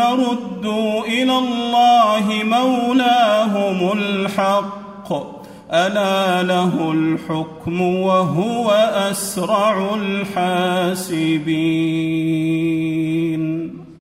ردوا إلى الله مولاهم الحق. ألا له الحكم وهو أسرع الحاسبين.